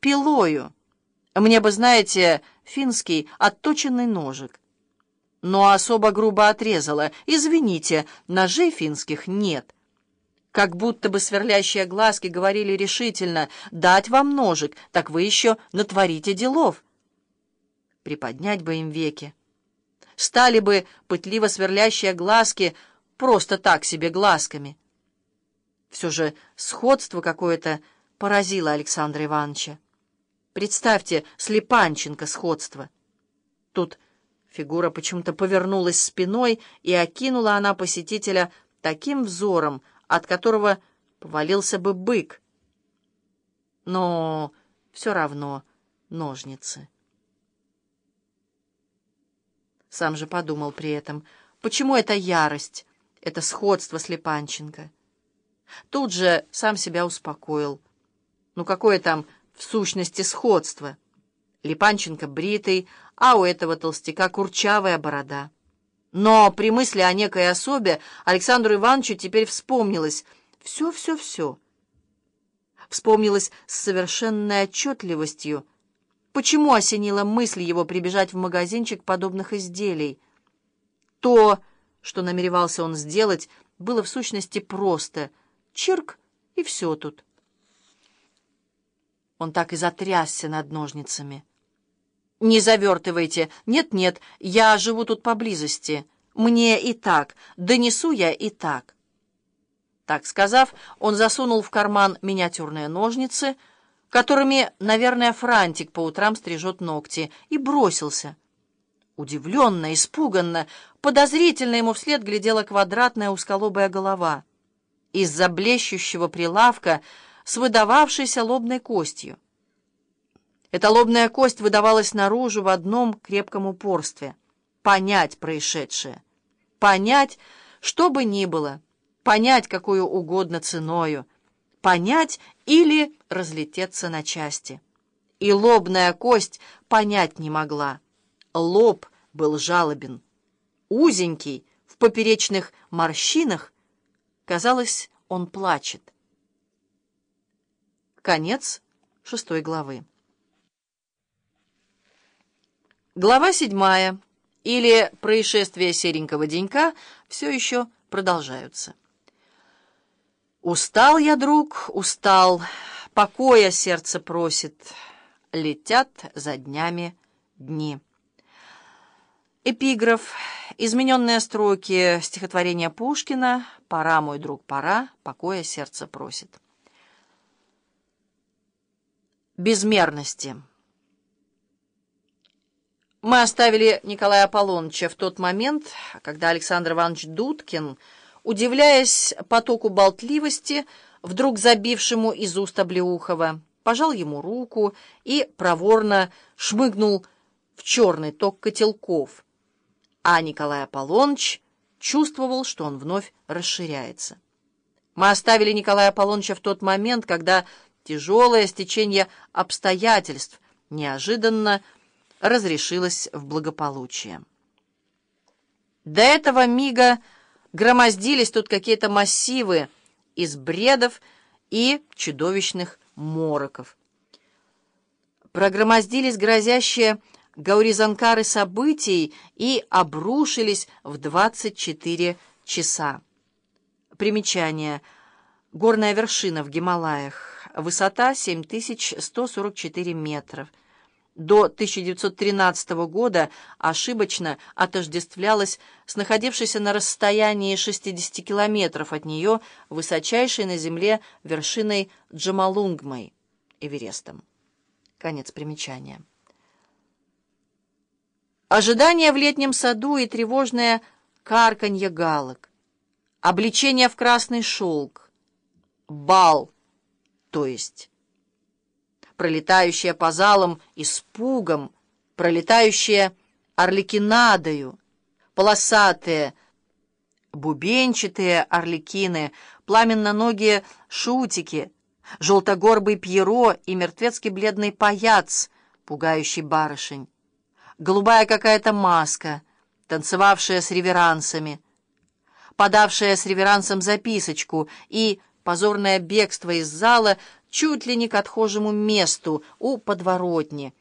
пилою. Мне бы, знаете, финский отточенный ножик. Но особо грубо отрезала. Извините, ножей финских нет. Как будто бы сверлящие глазки говорили решительно, «Дать вам ножик, так вы еще натворите делов». Приподнять бы им веки. Стали бы пытливо сверлящие глазки просто так себе глазками. Все же сходство какое-то поразило Александра Ивановича. Представьте, Слепанченко сходство. Тут фигура почему-то повернулась спиной, и окинула она посетителя таким взором, от которого повалился бы бык. Но все равно ножницы. Сам же подумал при этом, почему это ярость, это сходство с Липанченко. Тут же сам себя успокоил. Ну какое там в сущности сходство? Липанченко бритый, а у этого толстяка курчавая борода. Но при мысли о некой особе Александру Ивановичу теперь вспомнилось все-все-все. Вспомнилось с совершенной отчетливостью, почему осенила мысль его прибежать в магазинчик подобных изделий. То, что намеревался он сделать, было в сущности просто. Чирк, и все тут. Он так и затрясся над ножницами. «Не завертывайте. Нет-нет, я живу тут поблизости. Мне и так. Донесу я и так». Так сказав, он засунул в карман миниатюрные ножницы, которыми, наверное, Франтик по утрам стрижет ногти, и бросился. Удивленно, испуганно, подозрительно ему вслед глядела квадратная узколобая голова. Из-за блещущего прилавка с выдававшейся лобной костью. Эта лобная кость выдавалась наружу в одном крепком упорстве. Понять происшедшее. Понять, что бы ни было. Понять, какую угодно ценою. Понять или разлететься на части. И лобная кость понять не могла. Лоб был жалобен. Узенький, в поперечных морщинах. Казалось, он плачет. Конец шестой главы. Глава седьмая, или происшествия серенького денька, все еще продолжаются. Устал я, друг, устал, покоя сердце просит, летят за днями дни. Эпиграф, измененные строки стихотворения Пушкина «Пора, мой друг, пора, покоя сердце просит». Безмерности. Мы оставили Николая Аполлоныча в тот момент, когда Александр Иванович Дудкин, удивляясь потоку болтливости, вдруг забившему из уст Облеухова, пожал ему руку и проворно шмыгнул в черный ток котелков, а Николай Аполлоныч чувствовал, что он вновь расширяется. Мы оставили Николая Аполлоныча в тот момент, когда тяжелое стечение обстоятельств неожиданно разрешилась в благополучие. До этого мига громоздились тут какие-то массивы из бредов и чудовищных мороков. Прогромоздились грозящие гауризанкары событий и обрушились в 24 часа. Примечание. Горная вершина в Гималаях. Высота 7144 метров до 1913 года ошибочно отождествлялась с находившейся на расстоянии 60 километров от нее высочайшей на земле вершиной Джамалунгмой, Эверестом. Конец примечания. Ожидание в летнем саду и тревожное карканье галок, обличение в красный шелк, бал, то есть пролетающая по залам испугом, пролетающая орликинадою, полосатые, бубенчатые орликины, пламенно-ногие шутики, желтогорбый пьеро и мертвецкий бледный паяц, пугающий барышень, голубая какая-то маска, танцевавшая с реверансами, подавшая с реверансом записочку и позорное бегство из зала чуть ли не к отхожему месту у подворотни,